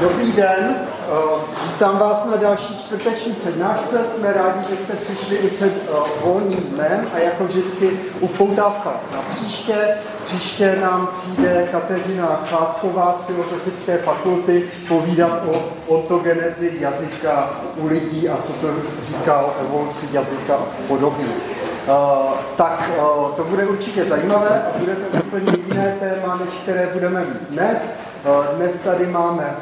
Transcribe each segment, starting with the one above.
Dobrý den, eh, vítám vás na další čtvrteční přednášce. Jsme rádi, že jste přišli i před eh, volným dnem a jako vždycky upoutávka na příště. Příště nám přijde Kateřina Klátková z Filozofické fakulty povídat o ontogenezi jazyka u lidí a co to říká o evoluci jazyka a podobně. Uh, tak uh, to bude určitě zajímavé a bude to úplně jiné téma, než které budeme mít dnes. Uh, dnes tady máme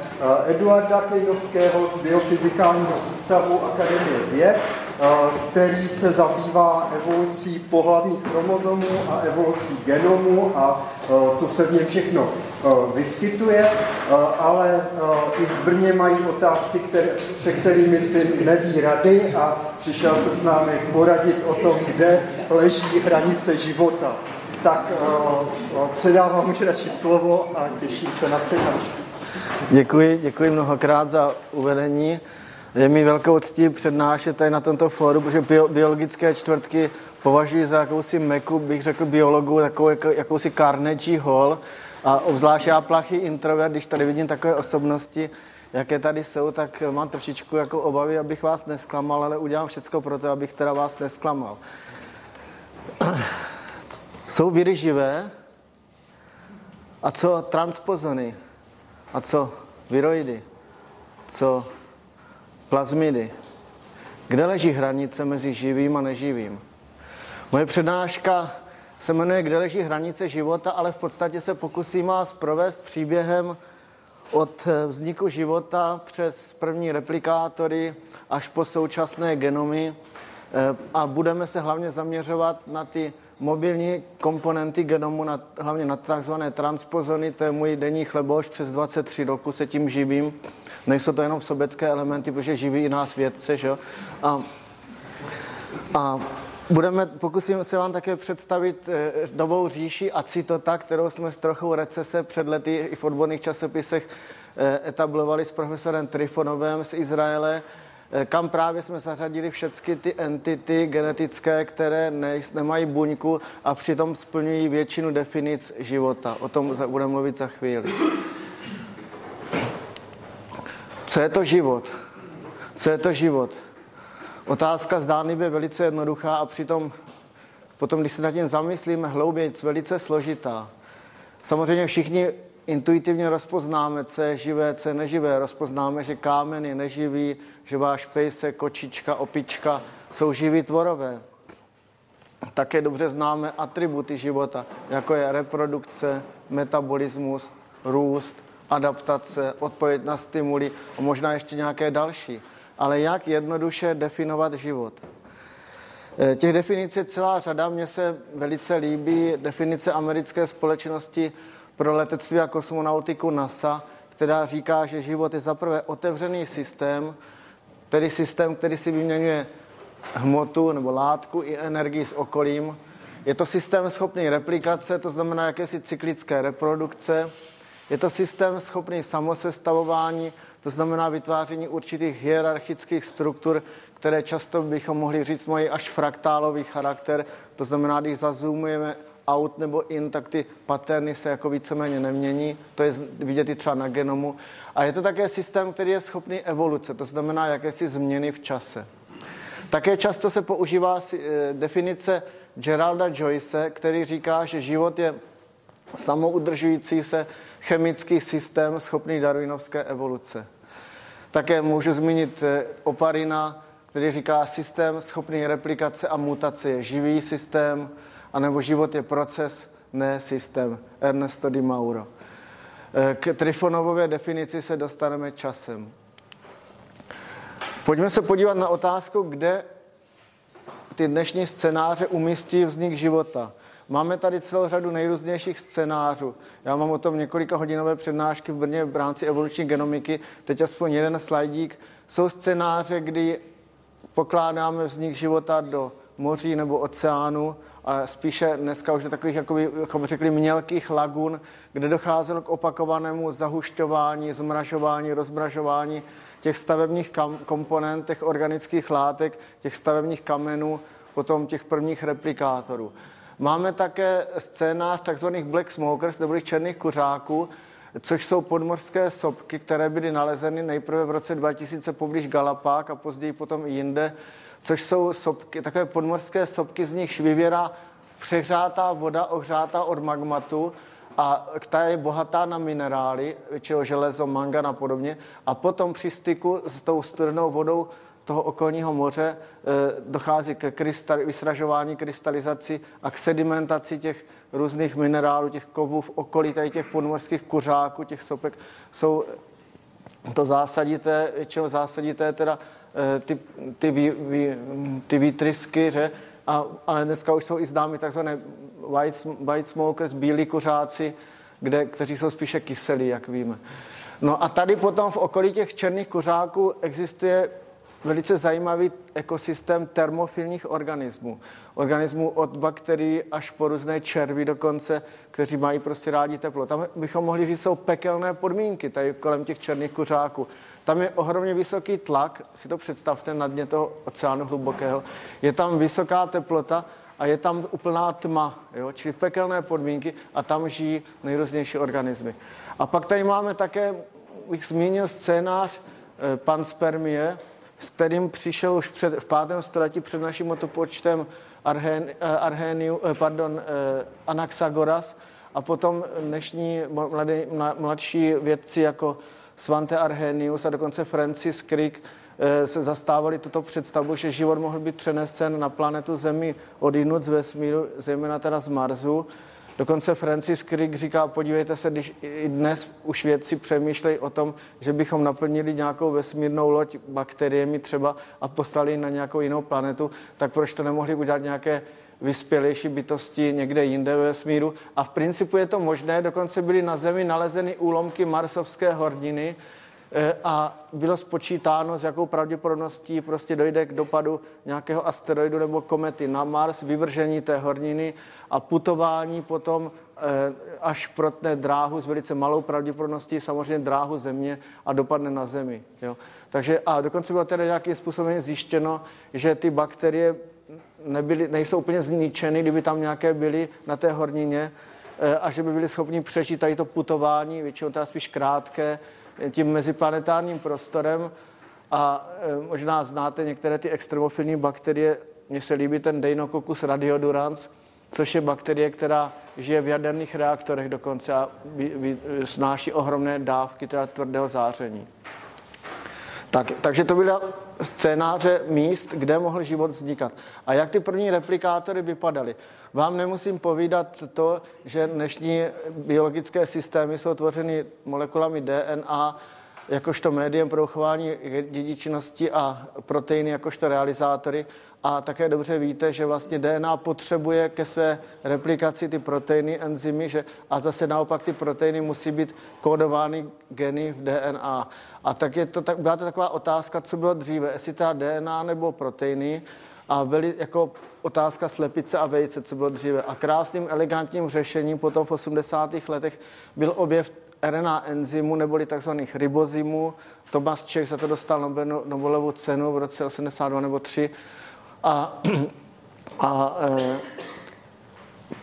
Eduarda Klejnovského z Biofyzikálního ústavu Akademie věd, který se zabývá evolucí pohlavních chromozomů a evolucí genomu a co se v něm všechno vyskytuje, ale i v Brně mají otázky, které, se kterými si neví rady a přišel se s námi poradit o tom, kde leží hranice života. Tak předávám už radši slovo a těším se na přednášku. Děkuji, děkuji mnohokrát za uvedení. Je mi velkou ctí přednášet tady na tomto fóru, protože bio, biologické čtvrtky považuji za jakousi meku, bych řekl biologu, takovou jako, jakousi Carnegie Hall. A obzvlášť já plachý introvert, když tady vidím takové osobnosti, jaké tady jsou, tak mám trošičku jako obavy, abych vás nesklamal, ale udělám všechno pro to, abych teda vás nesklamal. Jsou viry živé? A co transpozony? A co viroidy? Co plazmidy. Kde leží hranice mezi živým a neživým? Moje přednáška se jmenuje Kde leží hranice života, ale v podstatě se pokusím vás provést příběhem od vzniku života přes první replikátory až po současné genomy eh, a budeme se hlavně zaměřovat na ty mobilní komponenty genomu, na, hlavně na takzvané transpozony, to je můj denní chleboš, přes 23 roku se tím živím. Nejsou to jenom sobecké elementy, protože živí i nás vědce, že? A, a budeme, pokusím se vám také představit e, novou říši Acitota, kterou jsme s trochou recese před lety i v odborných časopisech e, etablovali s profesorem Trifonovem z Izraele, kam právě jsme zařadili všechny ty entity genetické, které ne, nemají buňku a přitom splňují většinu definic života. O tom budeme mluvit za chvíli. Co je to život? Co je to život? Otázka zdánlivě velice jednoduchá a přitom potom, když se nad tím zamyslíme hlouběji, velice složitá. Samozřejmě všichni intuitivně rozpoznáme, co je živé, co je neživé. Rozpoznáme, že kámen je neživý, že váš pejse, kočička, opička jsou živí tvorové. Také dobře známe atributy života, jako je reprodukce, metabolismus, růst, adaptace, odpověď na stimuly a možná ještě nějaké další. Ale jak jednoduše definovat život? Eh, těch definic je celá řada. Mně se velice líbí definice americké společnosti pro letectví a kosmonautiku NASA, která říká, že život je zaprvé otevřený systém, tedy systém, který si vyměňuje hmotu nebo látku i energii s okolím. Je to systém schopný replikace, to znamená jakési cyklické reprodukce, je to systém schopný samosestavování, to znamená vytváření určitých hierarchických struktur, které často bychom mohli říct mají až fraktálový charakter. To znamená, když zazumujeme out nebo in, tak ty paterny se jako víceméně nemění. To je vidět i třeba na genomu. A je to také systém, který je schopný evoluce, to znamená jakési změny v čase. Také často se používá eh, definice Geralda Joyce, který říká, že život je samoudržující se chemický systém schopný darwinovské evoluce. Také můžu zmínit eh, oparina, který říká systém schopný replikace a mutace je živý systém, anebo život je proces, ne systém. Ernesto Di Mauro. Eh, k Trifonovové definici se dostaneme časem. Pojďme se podívat na otázku, kde ty dnešní scénáře umístí vznik života. Máme tady celou řadu nejrůznějších scénářů. Já mám o tom několika hodinové přednášky v Brně v rámci evoluční genomiky. Teď aspoň jeden slajdík. Jsou scénáře, kdy pokládáme vznik života do moří nebo oceánu, ale spíše dneska už je takových, jakoby, jako řekli, mělkých lagun, kde docházelo k opakovanému zahušťování, zmražování, rozmražování těch stavebních kam- komponent, těch organických látek, těch stavebních kamenů, potom těch prvních replikátorů. Máme také scénář tzv. black smokers, neboli černých kuřáků, což jsou podmořské sopky, které byly nalezeny nejprve v roce 2000 poblíž Galapák a později potom i jinde, což jsou sopky, takové podmořské sopky, z nich vyvěrá přehřátá voda, ohřátá od magmatu a ta je bohatá na minerály, čeho železo, mangan a podobně. A potom při styku s tou studenou vodou toho okolního moře eh, dochází k krystal, vysražování, krystalizaci a k sedimentaci těch různých minerálů, těch kovů v okolí tady těch podmorských kuřáků, těch sopek. Jsou to zásadité, čeho zásadité teda ty, ty, vý, vý, ty výtrysky, že? A, ale dneska už jsou i známy takzvané white, white smokers, bílí kuřáci, kde, kteří jsou spíše kyselí, jak víme. No a tady potom v okolí těch černých kuřáků existuje velice zajímavý ekosystém termofilních organismů. Organismů od bakterií až po různé červy dokonce, kteří mají prostě rádi teplo. Tam bychom mohli říct, jsou pekelné podmínky tady kolem těch černých kuřáků. Tam je ohromně vysoký tlak, si to představte na dně toho oceánu hlubokého. Je tam vysoká teplota a je tam úplná tma, jo? čili pekelné podmínky a tam žijí nejrůznější organismy. A pak tady máme také, bych zmínil scénář eh, panspermie, s kterým přišel už před, v pátém století před naším motopočtem Arhen, eh, Arheniu, eh, pardon, Anaxagoras a potom dnešní mladý, mladší vědci jako Svante Arrhenius a dokonce Francis Crick eh, se zastávali tuto představu, že život mohl být přenesen na planetu Zemi od jinut z vesmíru, zejména teda z Marsu. Dokonce Francis Crick říká, podívejte se, když i dnes už vědci přemýšlejí o tom, že bychom naplnili nějakou vesmírnou loď bakteriemi třeba a poslali na nějakou jinou planetu, tak proč to nemohli udělat nějaké vyspělejší bytosti někde jinde ve vesmíru. A v principu je to možné, dokonce byly na Zemi nalezeny úlomky marsovské horniny eh, a bylo spočítáno, s jakou pravděpodobností prostě dojde k dopadu nějakého asteroidu nebo komety na Mars, vyvržení té horniny a putování potom eh, až protne dráhu s velice malou pravděpodobností, samozřejmě dráhu Země a dopadne na Zemi. Jo. Takže a dokonce bylo teda nějakým způsobem zjištěno, že ty bakterie nebyly, nejsou úplně zničeny, kdyby tam nějaké byly na té hornině eh, a že by byli schopni přežít tady to putování, většinou teda spíš krátké, tím meziplanetárním prostorem a eh, možná znáte některé ty extremofilní bakterie, mně se líbí ten Deinococcus radiodurans, což je bakterie, která žije v jaderných reaktorech dokonce a snáší ohromné dávky teda tvrdého záření. Tak, takže to byla scénáře míst, kde mohl život vznikat. A jak ty první replikátory vypadaly? Vám nemusím povídat to, že dnešní biologické systémy jsou tvořeny molekulami DNA, jakožto médiem pro uchování dědičnosti a proteiny jakožto realizátory. A také dobře víte, že vlastně DNA potřebuje ke své replikaci ty proteiny, enzymy, že, a zase naopak ty proteiny musí být kódovány geny v DNA. A tak je to, tak, byla to taková otázka, co bylo dříve, jestli ta DNA nebo proteiny. A byly jako otázka slepice a vejce, co bylo dříve. A krásným, elegantním řešením potom v 80. letech byl objev RNA enzymu neboli tzv. ribozymů. Thomas Čech za to dostal Nobelovu cenu v roce 82 nebo 3. A, a e,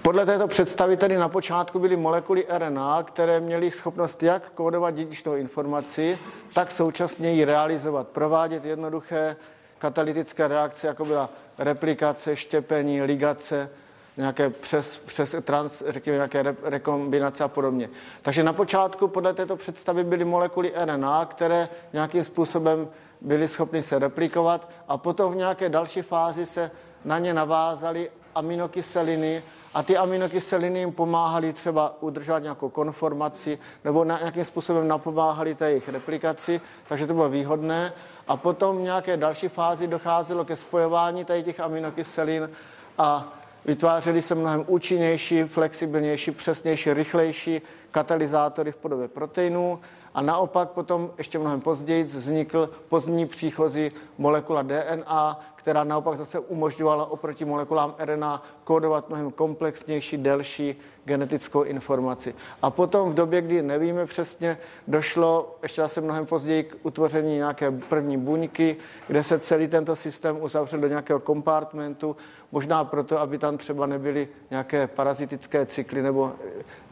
podle této představy tedy na počátku byly molekuly RNA, které měly schopnost jak kódovat dědičnou informaci, tak současně ji realizovat, provádět jednoduché katalytické reakce, jako byla replikace, štěpení, ligace, nějaké přes, přes trans, řekněme, nějaké re, rekombinace a podobně. Takže na počátku podle této představy byly molekuly RNA, které nějakým způsobem byly schopny se replikovat a potom v nějaké další fázi se na ně navázaly aminokyseliny a ty aminokyseliny jim pomáhaly třeba udržovat nějakou konformaci nebo na, nějakým způsobem napomáhaly té jejich replikaci, takže to bylo výhodné. A potom v nějaké další fázi docházelo ke spojování tady těch aminokyselin a vytvářely se mnohem účinnější, flexibilnější, přesnější, rychlejší katalyzátory v podobě proteinů a naopak potom ještě mnohem později vznikl pozdní příchozí molekula DNA, která naopak zase umožňovala oproti molekulám RNA kódovat mnohem komplexnější, delší genetickou informaci. A potom v době, kdy nevíme přesně, došlo ještě zase mnohem později k utvoření nějaké první buňky, kde se celý tento systém uzavřel do nějakého kompartmentu, možná proto, aby tam třeba nebyly nějaké parazitické cykly, nebo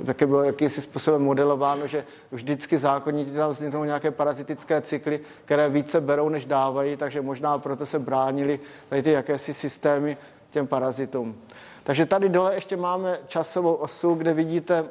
také bylo jakýsi způsobem modelováno, že vždycky zákonitě tam vzniknou nějaké parazitické cykly, které více berou, než dávají, takže možná proto se bránili tady ty jakési systémy těm parazitům. Takže tady dole ještě máme časovou osu, kde vidíte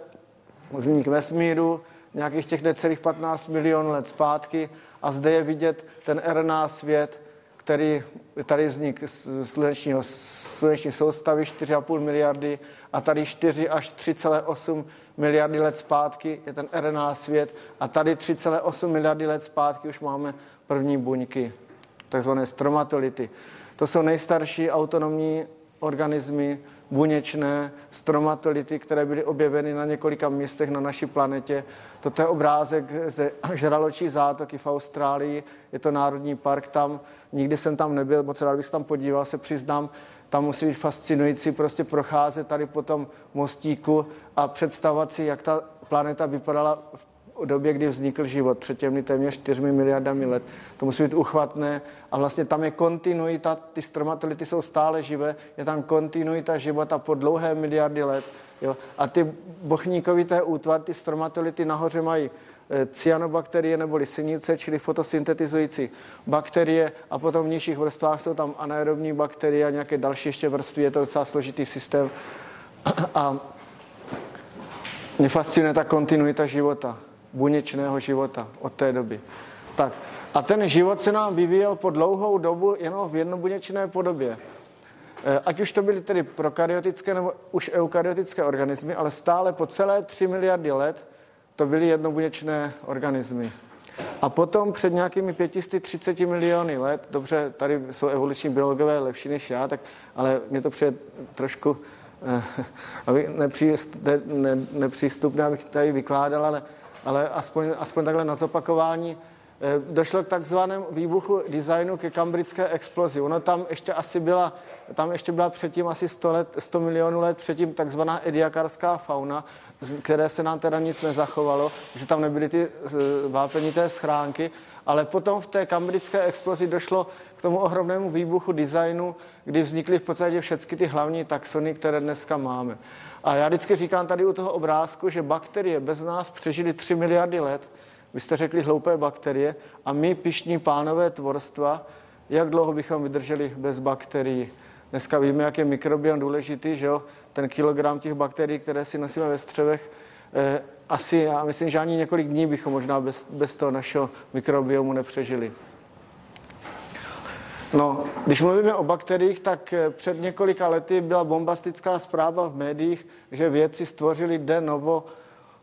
vznik vesmíru, nějakých těch necelých 15 milionů let zpátky. A zde je vidět ten RNA svět, který tady vznik slunečního, sluneční soustavy 4,5 miliardy. A tady 4 až 3,8 miliardy let zpátky je ten RNA svět. A tady 3,8 miliardy let zpátky už máme první buňky, takzvané stromatolity. To jsou nejstarší autonomní organismy, buněčné stromatolity, které byly objeveny na několika místech na naší planetě. Toto je obrázek ze žraločí zátoky v Austrálii, je to národní park tam, nikdy jsem tam nebyl, moc rád bych se tam podíval, se přiznám, tam musí být fascinující prostě procházet tady po tom mostíku a představovat si, jak ta planeta vypadala v době, kdy vznikl život, před těmi téměř 4 miliardami let. To musí být uchvatné a vlastně tam je kontinuita, ty stromatolity jsou stále živé, je tam kontinuita života po dlouhé miliardy let. Jo? A ty bochníkovité útvar, ty stromatolity nahoře mají eh, cyanobakterie neboli synice, čili fotosyntetizující bakterie a potom v nižších vrstvách jsou tam anaerobní bakterie a nějaké další ještě vrstvy, je to docela složitý systém. A mě fascinuje ta kontinuita života buněčného života od té doby. Tak a ten život se nám vyvíjel po dlouhou dobu jenom v jednobuněčné podobě. Eh, ať už to byly tedy prokaryotické nebo už eukaryotické organismy, ale stále po celé 3 miliardy let to byly jednobuněčné organismy. A potom před nějakými 530 miliony let, dobře, tady jsou evoluční biologové lepší než já, tak, ale mě to přijde trošku eh, aby nepřístupné, abych tady vykládal, ale ale aspoň, aspoň takhle na zopakování, eh, došlo k takzvanému výbuchu designu ke kambrické explozi. Ono tam ještě asi byla, tam ještě byla předtím asi 100, let, 100 milionů let předtím takzvaná ediakarská fauna, které se nám teda nic nezachovalo, že tam nebyly ty vápenité schránky, ale potom v té kambrické explozi došlo k tomu ohromnému výbuchu designu, kdy vznikly v podstatě všechny ty hlavní taxony, které dneska máme. A já vždycky říkám tady u toho obrázku, že bakterie bez nás přežily 3 miliardy let. Vy jste řekli hloupé bakterie a my, pišní pánové tvorstva, jak dlouho bychom vydrželi bez bakterií? Dneska víme, jak je mikrobiom důležitý, že jo? Ten kilogram těch bakterií, které si nosíme ve střevech, eh, asi, já myslím, že ani několik dní bychom možná bez, bez toho našeho mikrobiomu nepřežili. No, když mluvíme o bakteriích, tak eh, před několika lety byla bombastická zpráva v médiích, že vědci stvořili de novo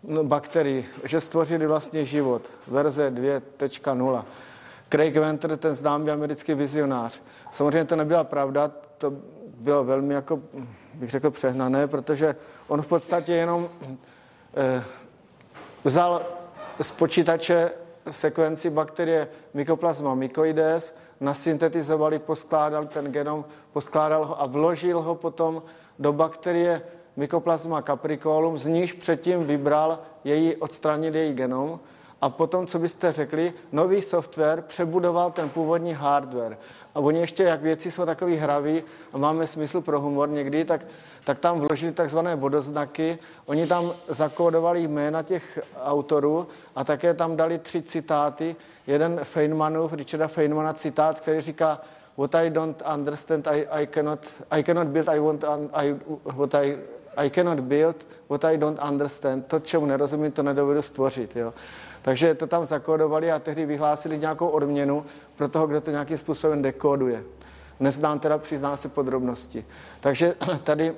no, bakterii, že stvořili vlastně život, verze 2.0. Craig Venter, ten známý americký vizionář. Samozřejmě to nebyla pravda, to bylo velmi, jako, bych řekl, přehnané, protože on v podstatě jenom eh, vzal z počítače sekvenci bakterie Mycoplasma mycoides, nasyntetizovali, poskládal ten genom, poskládal ho a vložil ho potom do bakterie Mycoplasma capricolum, z níž předtím vybral její, odstranil její genom a potom, co byste řekli, nový software přebudoval ten původní hardware. A oni ještě, jak věci jsou takový hraví a máme smysl pro humor někdy, tak, tak tam vložili takzvané vodoznaky, oni tam zakódovali jména těch autorů a také tam dali tři citáty. Jeden Feynmanův, Richarda Feynmana citát, který říká, what I don't understand, I, I, cannot, I cannot build, I want, I, what I, I cannot build, what I don't understand. To, čemu nerozumím, to nedovedu stvořit. Jo. Takže to tam zakódovali a tehdy vyhlásili nějakou odměnu pro toho, kdo to nějakým způsobem dekóduje. Neznám teda, přiznám se podrobnosti. Takže tady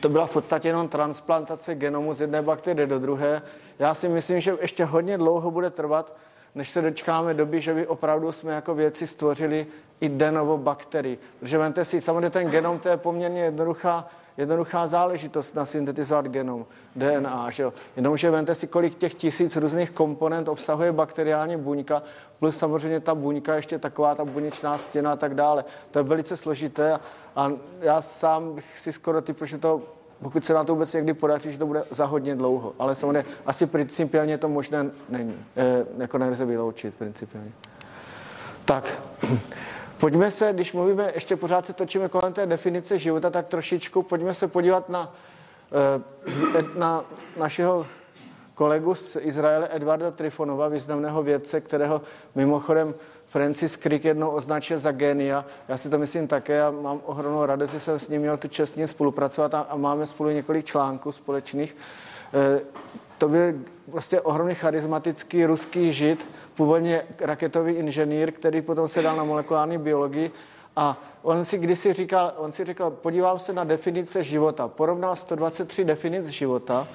to byla v podstatě jenom transplantace genomu z jedné bakterie do druhé. Já si myslím, že ještě hodně dlouho bude trvat, než se dočkáme doby, že by opravdu jsme jako věci stvořili i de novo bakterii. Protože vemte si, samozřejmě ten genom, to je poměrně jednoduchá jednoduchá záležitost na syntetizovat genom, DNA. Že jo? Jenomže vemte si, kolik těch tisíc různých komponent obsahuje bakteriální buňka, plus samozřejmě ta buňka, ještě taková ta buněčná stěna a tak dále. To je velice složité a já sám bych si skoro typu, že to pokud se na to vůbec někdy podaří, že to bude za hodně dlouho. Ale samozřejmě asi principiálně to možné není. E, jako nelze vyloučit principiálně. Tak, pojďme se, když mluvíme, ještě pořád se točíme kolem té definice života, tak trošičku pojďme se podívat na, e, na našeho kolegu z Izraele Edvarda Trifonova, významného vědce, kterého mimochodem Francis Crick jednou označil za génia. Já si to myslím také a mám ohromnou radost, že jsem s ním měl tu čestně spolupracovat a, a máme spolu několik článků společných. To byl prostě ohromně charismatický ruský žid, původně raketový inženýr, který potom se dal na molekulární biologii a on si kdysi říkal, on si říkal, podívám se na definice života. Porovnal 123 definic života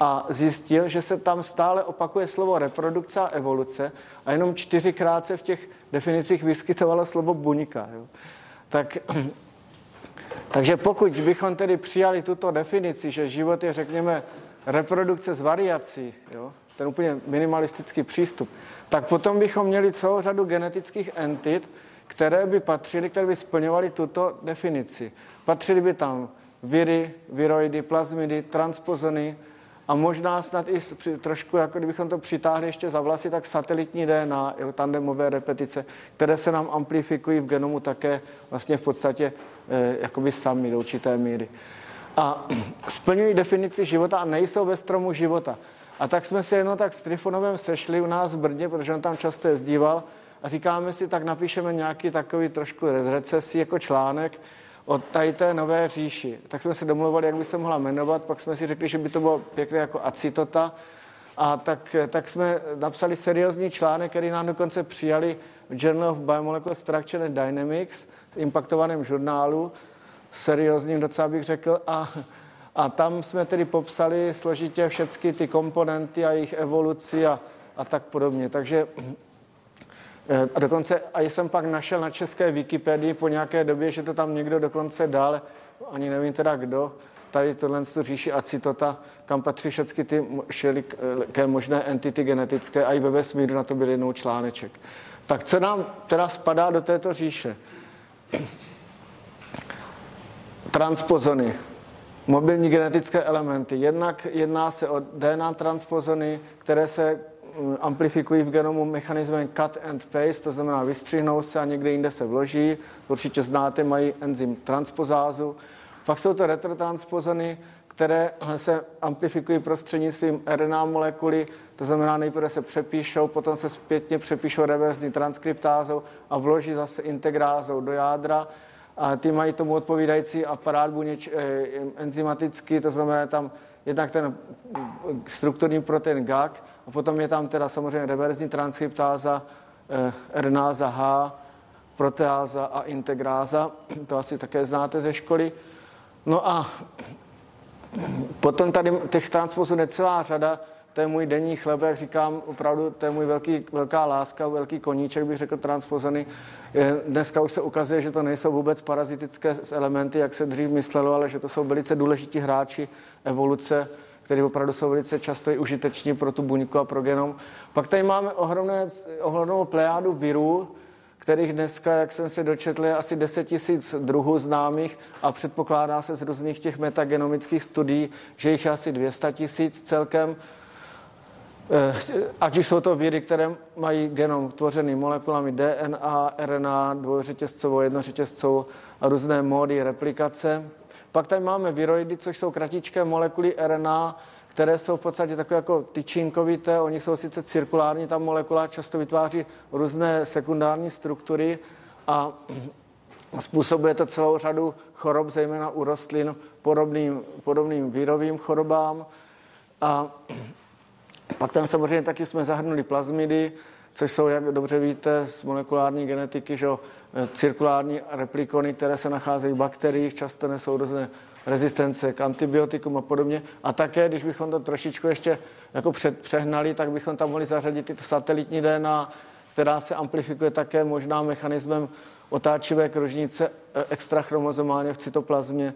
a zjistil, že se tam stále opakuje slovo reprodukce a evoluce a jenom čtyřikrát se v těch definicích vyskytovalo slovo buňka. Jo. Tak, takže pokud bychom tedy přijali tuto definici, že život je, řekněme, reprodukce z variací, jo, ten úplně minimalistický přístup, tak potom bychom měli celou řadu genetických entit, které by patřily, které by splňovaly tuto definici. Patřily by tam viry, viroidy, plazmidy, transpozony, a možná snad i trošku, jako kdybychom to přitáhli ještě za vlasy, tak satelitní DNA, jo, tandemové repetice, které se nám amplifikují v genomu také vlastně v podstatě eh, jakoby sami do určité míry. A splňují definici života a nejsou ve stromu života. A tak jsme se jenom tak s Trifonovem sešli u nás v Brně, protože on tam často jezdíval a říkáme si, tak napíšeme nějaký takový trošku recesí jako článek, o tady té nové říši. Tak jsme se domluvili, jak by se mohla jmenovat, pak jsme si řekli, že by to bylo pěkné jako acitota. A tak, tak jsme napsali seriózní článek, který nám dokonce přijali v Journal of Biomolecular Structure and Dynamics, v impaktovaném žurnálu, seriózním docela bych řekl, a, a tam jsme tedy popsali složitě všechny ty komponenty a jejich evoluci a, a tak podobně. Takže Eh, a dokonce, a jsem pak našel na české Wikipedii po nějaké době, že to tam někdo dokonce dal, ani nevím teda kdo, tady tohle tu říši acitota, kam patří všechny ty všeliké možné entity genetické a i ve vesmíru na to byl jednou článeček. Tak co nám teda spadá do této říše? Transpozony, mobilní genetické elementy. Jednak jedná se o DNA transpozony, které se Eh, amplifikují v genomu mechanismem cut and paste, to znamená vystřihnou se a někde jinde se vloží. Určitě znáte, mají enzym transpozázu. Pak jsou to retrotransposony, které se amplifikují prostřednictvím RNA molekuly, to znamená nejprve se přepíšou, potom se zpětně přepíšou reverzní transkriptázou a vloží zase integrázou do jádra. A ty mají tomu odpovídající aparát buněč, eh, enzymatický, to znamená tam jednak ten strukturní protein GAG a potom je tam teda samozřejmě reverzní transkriptáza, eh, RNáza H, proteáza a integráza. To asi také znáte ze školy. No a potom tady těch transpozů je celá řada, to je můj denní chleb, jak říkám, opravdu to je můj velký, velká láska, velký koníček, bych řekl, transpozony. Dneska už se ukazuje, že to nejsou vůbec parazitické elementy, jak se dřív myslelo, ale že to jsou velice důležití hráči evoluce které opravdu jsou velice často i užiteční pro tu buňku a pro genom. Pak tady máme ohromné, ohromnou plejádu virů, kterých dneska, jak jsem se dočetl, je asi 10 tisíc druhů známých a předpokládá se z různých těch metagenomických studií, že jich je asi 200 tisíc celkem. Eh, ať už jsou to viry, které mají genom tvořený molekulami DNA, RNA, dvojřetězcovou, jednořetězcovou a různé módy replikace. Pak tady máme viroidy, což jsou kratičké molekuly RNA, které jsou v podstatě takové jako tyčinkovité, oni jsou sice cirkulární, ta molekula často vytváří různé sekundární struktury a způsobuje to celou řadu chorob, zejména u rostlin, podobným, podobným vírovým chorobám. A pak tam samozřejmě taky jsme zahrnuli plazmidy, což jsou, jak dobře víte, z molekulární genetiky, že cirkulární replikony, které se nacházejí v bakteriích, často nesou různé rezistence k antibiotikům a podobně. A také, když bychom to trošičku ještě jako před, přehnali, tak bychom tam mohli zařadit tyto satelitní DNA, která se amplifikuje také možná mechanismem otáčivé kružnice eh, extrachromozomálně v cytoplazmě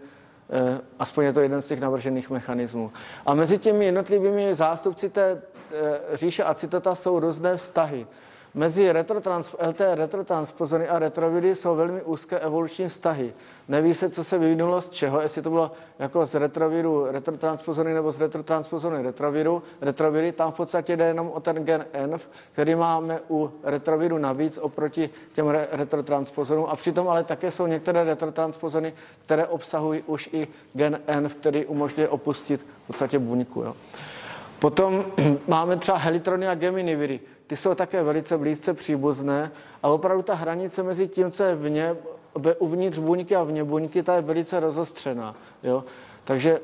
aspoň je to jeden z těch navržených mechanismů. A mezi těmi jednotlivými zástupci té eh, říše acitota jsou různé vztahy. Mezi retrotrans, LT retrotranspozory a retroviry jsou velmi úzké evoluční vztahy. Neví se, co se vyvinulo z čeho, jestli to bylo jako z retroviru retrotranspozory nebo z retrotranspozory retroviru. Retroviry, tam v podstatě jde jenom o ten gen N, který máme u retroviru navíc oproti těm re- retrotransposorům. A přitom ale také jsou některé retrotranspozory, které obsahují už i gen N, který umožňuje opustit v podstatě buňku. Jo. Potom máme třeba helitrony a geminiviry. Ty jsou také velice blízce příbuzné a opravdu ta hranice mezi tím, co je vně, uvnitř buňky a vně buňky, ta je velice rozostřená. Jo? Takže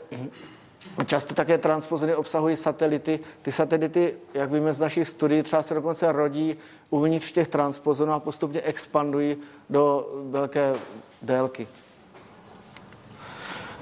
Často také transpozony obsahují satelity. Ty satelity, jak víme z našich studií, třeba se dokonce rodí uvnitř těch transpozonů a postupně expandují do velké délky.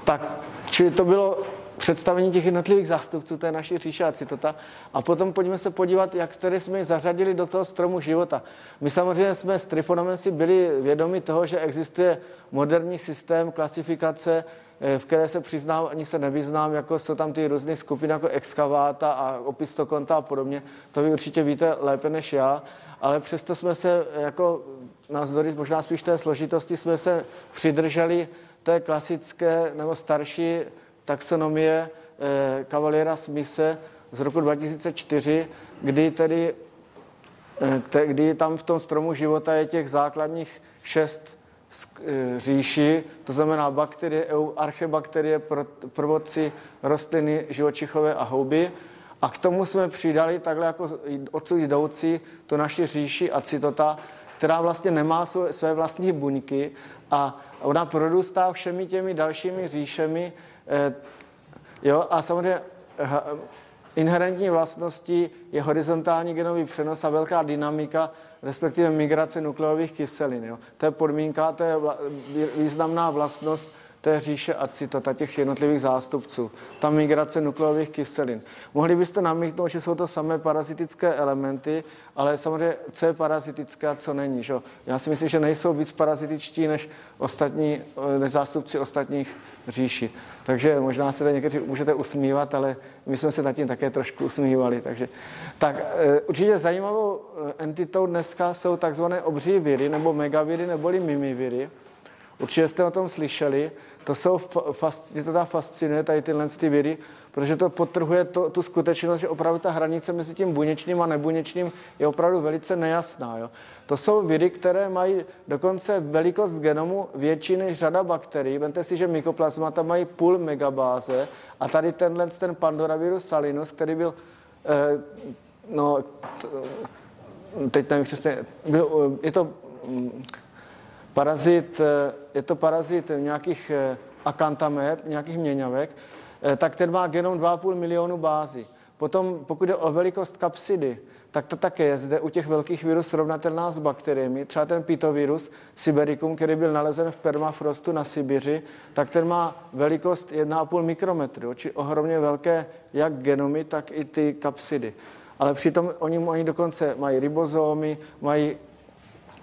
Tak, čili to bylo představení těch jednotlivých zástupců té naší říše a citota. A potom pojďme se podívat, jak tedy jsme zařadili do toho stromu života. My samozřejmě jsme s Trifonomensi byli vědomi toho, že existuje moderní systém klasifikace, eh, v které se přiznám, ani se nevyznám, jako jsou tam ty různé skupiny jako exkaváta a opistokonta a podobně. To vy určitě víte lépe než já, ale přesto jsme se jako navzdory možná spíš té složitosti jsme se přidrželi té klasické nebo starší taxonomie eh, Cavaliera Smise z roku 2004, kdy tedy eh, kdy tam v tom stromu života je těch základních šest eh, říši, to znamená bakterie, archebakterie, prvodci, rostliny, živočichové a houby. A k tomu jsme přidali takhle jako odsud jdoucí to naši říši acitota, která vlastně nemá své vlastní buňky a ona produstá všemi těmi dalšími říšemi Eh, jo, a samozřejmě eh, inherentní vlastností je horizontální genový přenos a velká dynamika, respektive migrace nukleových kyselin. Jo. To je podmínka, to je významná vlastnost té říše acitota, těch jednotlivých zástupců. Ta migrace nukleových kyselin. Mohli byste namítnout, že jsou to samé parazitické elementy, ale samozřejmě, co je parazitické a co není. Že? Já si myslím, že nejsou víc parazitičtí než, ostatní, než zástupci ostatních říši. Takže možná se tady někteří můžete usmívat, ale my jsme se nad tím také trošku usmívali. Takže, tak e, určitě zajímavou e, entitou dneska jsou takzvané obří viry, nebo megaviry, neboli mimiviry. Určitě jste o tom slyšeli. To jsou, mě to fascinuje, tady tyhle ty viry, protože to potrhuje to, tu skutečnost, že opravdu ta hranice mezi tím buněčným a nebuněčným je opravdu velice nejasná. Jo. To jsou viry, které mají dokonce velikost genomu větší než řada bakterií. Vemte si, že mykoplazmata mají půl megabáze a tady tenhle ten Pandoravirus salinus, který byl, eh, no, teď nevím přesně, byl, je to mm, parazit, eh, je to parazit nějakých eh, akantameb, nějakých měňavek, eh, tak ten má genom 2,5 milionu bází. Potom, pokud je o velikost kapsidy, tak to také je zde u těch velkých virus srovnatelná s bakteriemi. Třeba ten pitovirus Sibericum, který byl nalezen v permafrostu na Sibiři, tak ten má velikost 1,5 mikrometru, či ohromně velké jak genomy, tak i ty kapsidy. Ale přitom oni mají dokonce mají ribozomy, mají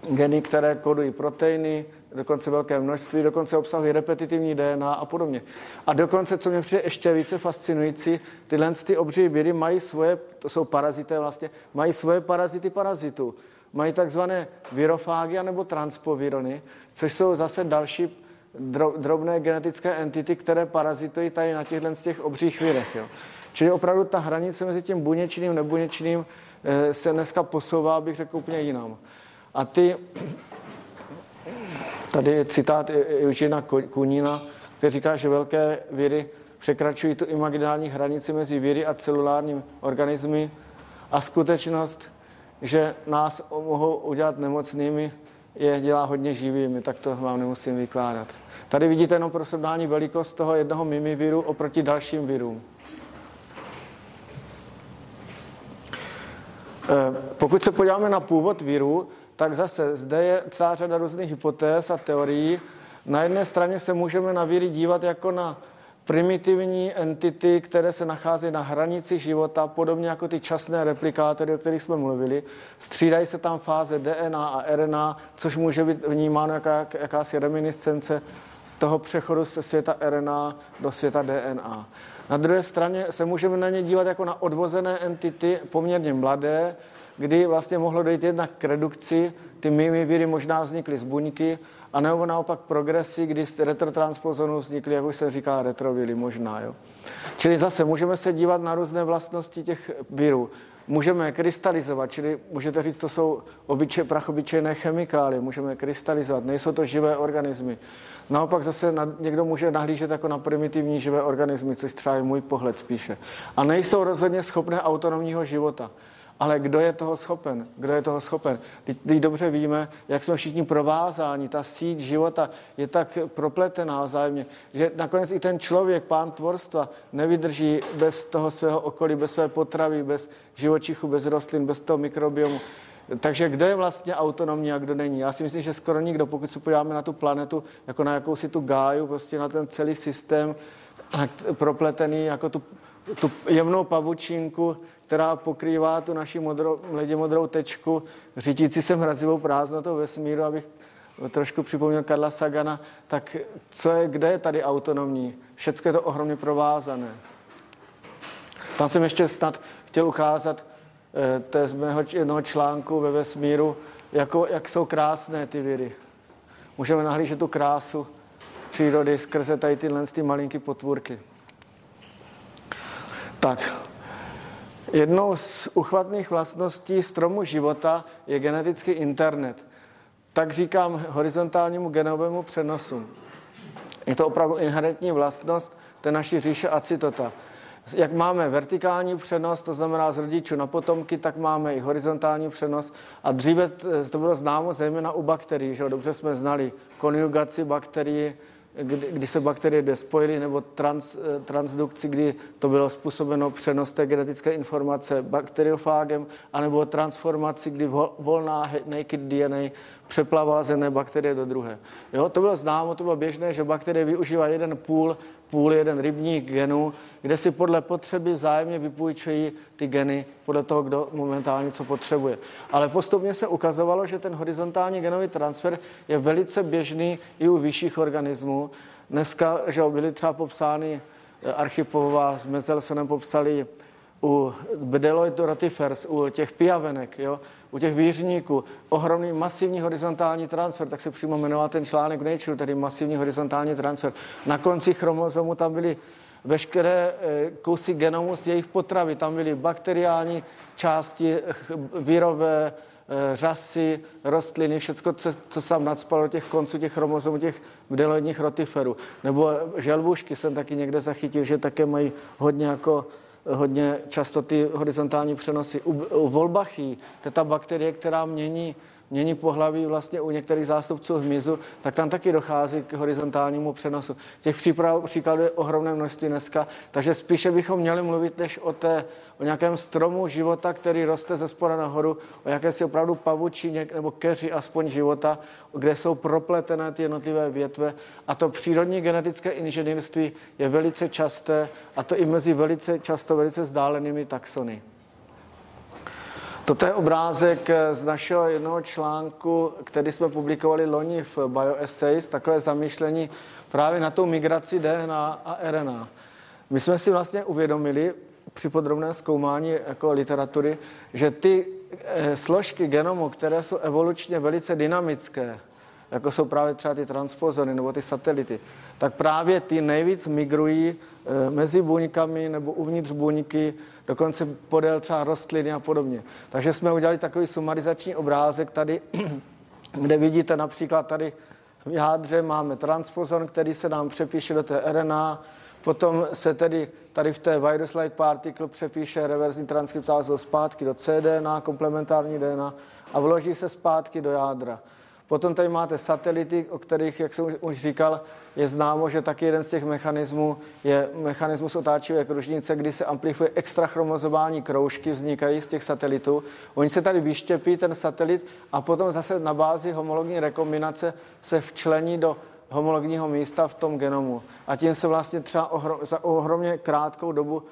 geny, které kodují proteiny, dokonce velké množství, dokonce obsahují repetitivní DNA a podobně. A dokonce, co mě přijde ještě více fascinující, tyhle ty obří viry mají svoje, to jsou parazité vlastně, mají svoje parazity parazitů. Mají takzvané virofágy nebo transpovirony, což jsou zase další drobné genetické entity, které parazitují tady na těchto z těch obřích virech. Jo. Čili opravdu ta hranice mezi tím buněčným a nebuněčným eh, se dneska posouvá, bych řekl, úplně jinam. A ty, tady je citát Eugena Kunina, který říká, že velké viry překračují tu imaginální hranici mezi viry a celulárním organismy a skutečnost, že nás mohou udělat nemocnými, je dělá hodně živými, tak to vám nemusím vykládat. Tady vidíte jenom pro srovnání velikost toho jednoho mimiviru oproti dalším virům. Eh, pokud se podíváme na původ viru, tak zase zde je celá řada různých hypotéz a teorií. Na jedné straně se můžeme na víry dívat jako na primitivní entity, které se nacházejí na hranici života, podobně jako ty časné replikátory, o kterých jsme mluvili. Střídají se tam fáze DNA a RNA, což může být vnímáno jako jakási reminiscence toho přechodu ze světa RNA do světa DNA. Na druhé straně se můžeme na ně dívat jako na odvozené entity, poměrně mladé, kdy vlastně mohlo dojít jednak k redukci, ty mimiviry možná vznikly z buňky, a nebo naopak progresy, kdy z retrotransposonů vznikly, jak už se říká, retrovily možná. Jo. Čili zase můžeme se dívat na různé vlastnosti těch virů. Můžeme krystalizovat, čili můžete říct, to jsou obyče, prachobyčejné chemikálie, můžeme krystalizovat, nejsou to živé organismy. Naopak zase na, někdo může nahlížet jako na primitivní živé organismy, což třeba je můj pohled spíše. A nejsou rozhodně schopné autonomního života. Ale kdo je toho schopen? Kdo je toho schopen? Teď, dobře víme, jak jsme všichni provázáni. Ta síť života je tak propletená vzájemně, že nakonec i ten člověk, pán tvorstva, nevydrží bez toho svého okolí, bez své potravy, bez živočichu, bez rostlin, bez toho mikrobiomu. Takže kdo je vlastně autonomní a kdo není? Já si myslím, že skoro nikdo, pokud se podíváme na tu planetu, jako na jakousi tu gáju, prostě na ten celý systém propletený, jako tu, tu jemnou pavučinku, která pokrývá tu naši modrou, ledě modrou tečku, řídící se mrazivou prázdnotou vesmíru, abych trošku připomněl Karla Sagana, tak co je, kde je tady autonomní? Všechno je to ohromně provázané. Tam jsem ještě snad chtěl ukázat, eh, to je z mého jednoho článku ve vesmíru, jako, jak jsou krásné ty viry. Můžeme nahlížet tu krásu přírody skrze tady tyhle ty malinké potvůrky. Tak, Jednou z uchvatných vlastností stromu života je genetický internet. Tak říkám horizontálnímu genovému přenosu. Je to opravdu inherentní vlastnost té naší říše acitota. Jak máme vertikální přenos, to znamená z rodičů na potomky, tak máme i horizontální přenos. A dříve to bylo známo zejména u bakterií, že dobře jsme znali konjugaci bakterií, kdy, kdy se bakterie despojily, nebo trans, eh, transdukci, kdy to bylo způsobeno přenos té genetické informace bakteriofágem, anebo transformaci, kdy volná naked DNA přeplavala z jedné bakterie do druhé. Jo, to bylo známo, to bylo běžné, že bakterie využívá jeden půl půl, jeden rybník genů, kde si podle potřeby vzájemně vypůjčují ty geny podle toho, kdo momentálně co potřebuje. Ale postupně se ukazovalo, že ten horizontální genový transfer je velice běžný i u vyšších organismů. Dneska že byly třeba popsány eh, Archipová s Mezelsonem popsali u Bedeloid rotifers, u těch pijavenek, jo, u těch výřníků, ohromný masivní horizontální transfer, tak se přímo jmenoval ten článek Nature, tedy masivní horizontální transfer. Na konci chromozomu tam byly veškeré eh, kusy genomu z jejich potravy, tam byly bakteriální části, výrové, eh, řasy, rostliny, všechno, co, co se tam nadspalo do těch konců těch chromozomů, těch bdeloidních rotiferů. Nebo želvušky jsem taky někde zachytil, že také mají hodně jako hodně často ty horizontální přenosy. U, u volbachy, to je ta bakterie, která mění mění pohlaví vlastně u některých zástupců hmyzu, tak tam taky dochází k horizontálnímu přenosu. Těch příprav, příkladů je ohromné množství dneska, takže spíše bychom měli mluvit než o, té, o nějakém stromu života, který roste ze spora nahoru, o jakési opravdu pavučině nebo keři aspoň života, kde jsou propletené ty jednotlivé větve a to přírodní genetické inženýrství je velice časté a to i mezi velice často velice vzdálenými taxony. Toto je obrázek z našeho jednoho článku, který jsme publikovali loni v Bioessays, takové zamýšlení právě na tou migraci DNA a RNA. My jsme si vlastně uvědomili při podrobném zkoumání jako literatury, že ty eh, složky genomu, které jsou evolučně velice dynamické, jako jsou právě třeba ty transpozony nebo ty satelity, tak právě ty nejvíc migrují eh, mezi buňkami nebo uvnitř buňky, dokonce podél třeba rostliny a podobně. Takže jsme udělali takový sumarizační obrázek tady, kde vidíte například tady v jádře máme transpozon, který se nám přepíše do té RNA, potom se tedy tady v té virus-like particle přepíše reverzní transkriptázou zpátky do cDNA, komplementární DNA a vloží se zpátky do jádra. Potom tady máte satelity, o kterých, jak jsem už říkal, je známo, že taky jeden z těch mechanismů je mechanismus otáčivé kružnice, kdy se amplifikuje extrachromozomální kroužky, vznikají z těch satelitů. Oni se tady vyštěpí, ten satelit, a potom zase na bázi homologní rekombinace se včlení do homologního místa v tom genomu. A tím se vlastně třeba ohrom, za ohromně krátkou dobu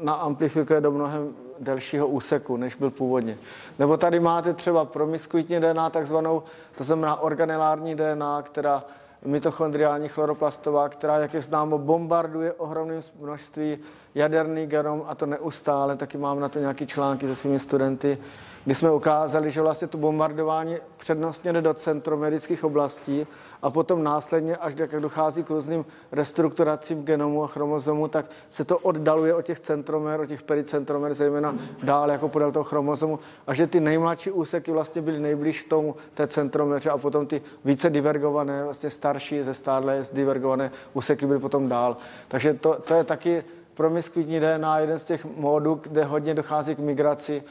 naamplifikuje do mnohem delšího úseku, než byl původně. Nebo tady máte třeba promiskuitní DNA, takzvanou, to znamená organelární DNA, která mitochondriální chloroplastová, která, jak je známo, bombarduje ohromným množství jaderný genom a to neustále. Taky mám na to nějaký články se svými studenty kdy jsme ukázali, že vlastně to bombardování přednostně jde do centromerických oblastí a potom následně, až jak dochází k různým restrukturacím genomu a chromozomu, tak se to oddaluje od těch centromer, od těch pericentromer, zejména dál jako podél toho chromozomu a že ty nejmladší úseky vlastně byly nejblíž tomu té centromeře a potom ty více divergované, vlastně starší ze stádle divergované úseky byly potom dál. Takže to, to je taky promiskvitní DNA, jeden z těch módů, kde hodně dochází k migraci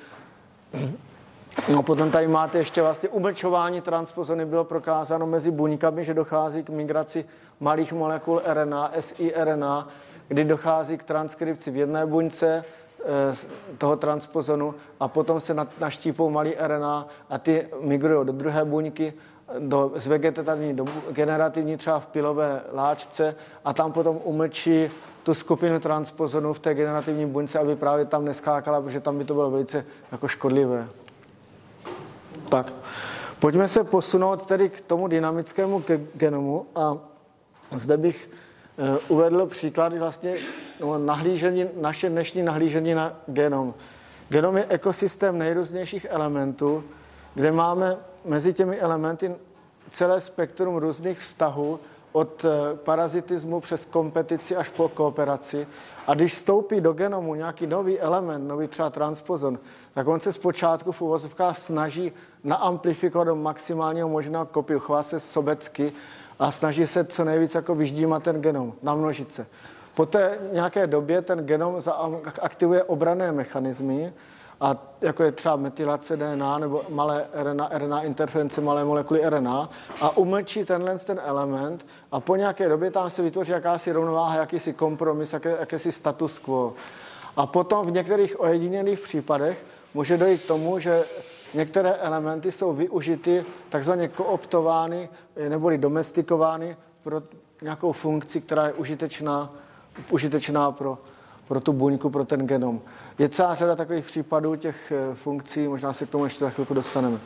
No potom tady máte ještě vlastně umlčování transpozony bylo prokázáno mezi buňkami, že dochází k migraci malých molekul RNA, siRNA, kdy dochází k transkripci v jedné buňce eh, toho transpozonu a potom se naštípou malý RNA a ty migrují do druhé buňky, do, z vegetativní do generativní třeba v pilové láčce a tam potom umlčí tu skupinu transpozonů v té generativní buňce, aby právě tam neskákala, protože tam by to bylo velice jako škodlivé. Tak, pojďme se posunout tedy k tomu dynamickému genomu a zde bych uh, uvedl příklady vlastně no, nahlížení, naše dnešní nahlížení na genom. Genom je ekosystém nejrůznějších elementů, kde máme mezi těmi elementy celé spektrum různých vztahů, od eh, parazitismu přes kompetici až po kooperaci. A když vstoupí do genomu nějaký nový element, nový třeba transpozon, tak on se zpočátku v uvozovkách snaží naamplifikovat do maximálního možného kopiu, chová se sobecky a snaží se co nejvíc jako vyždímat ten genom, namnožit se. Po té nějaké době ten genom aktivuje obrané mechanismy, a jako je třeba metylace DNA nebo malé RNA, RNA interference, malé molekuly RNA a umlčí tenhle ten element a po nějaké době tam se vytvoří jakási rovnováha, jakýsi kompromis, jaké, jakési status quo. A potom v některých ojedinělých případech může dojít k tomu, že některé elementy jsou využity, takzvaně kooptovány neboli domestikovány pro nějakou funkci, která je užitečná, užitečná pro, pro tu buňku, pro ten genom. Je celá řada takových případů těch eh, funkcí, možná se k tomu ještě za chvilku dostaneme.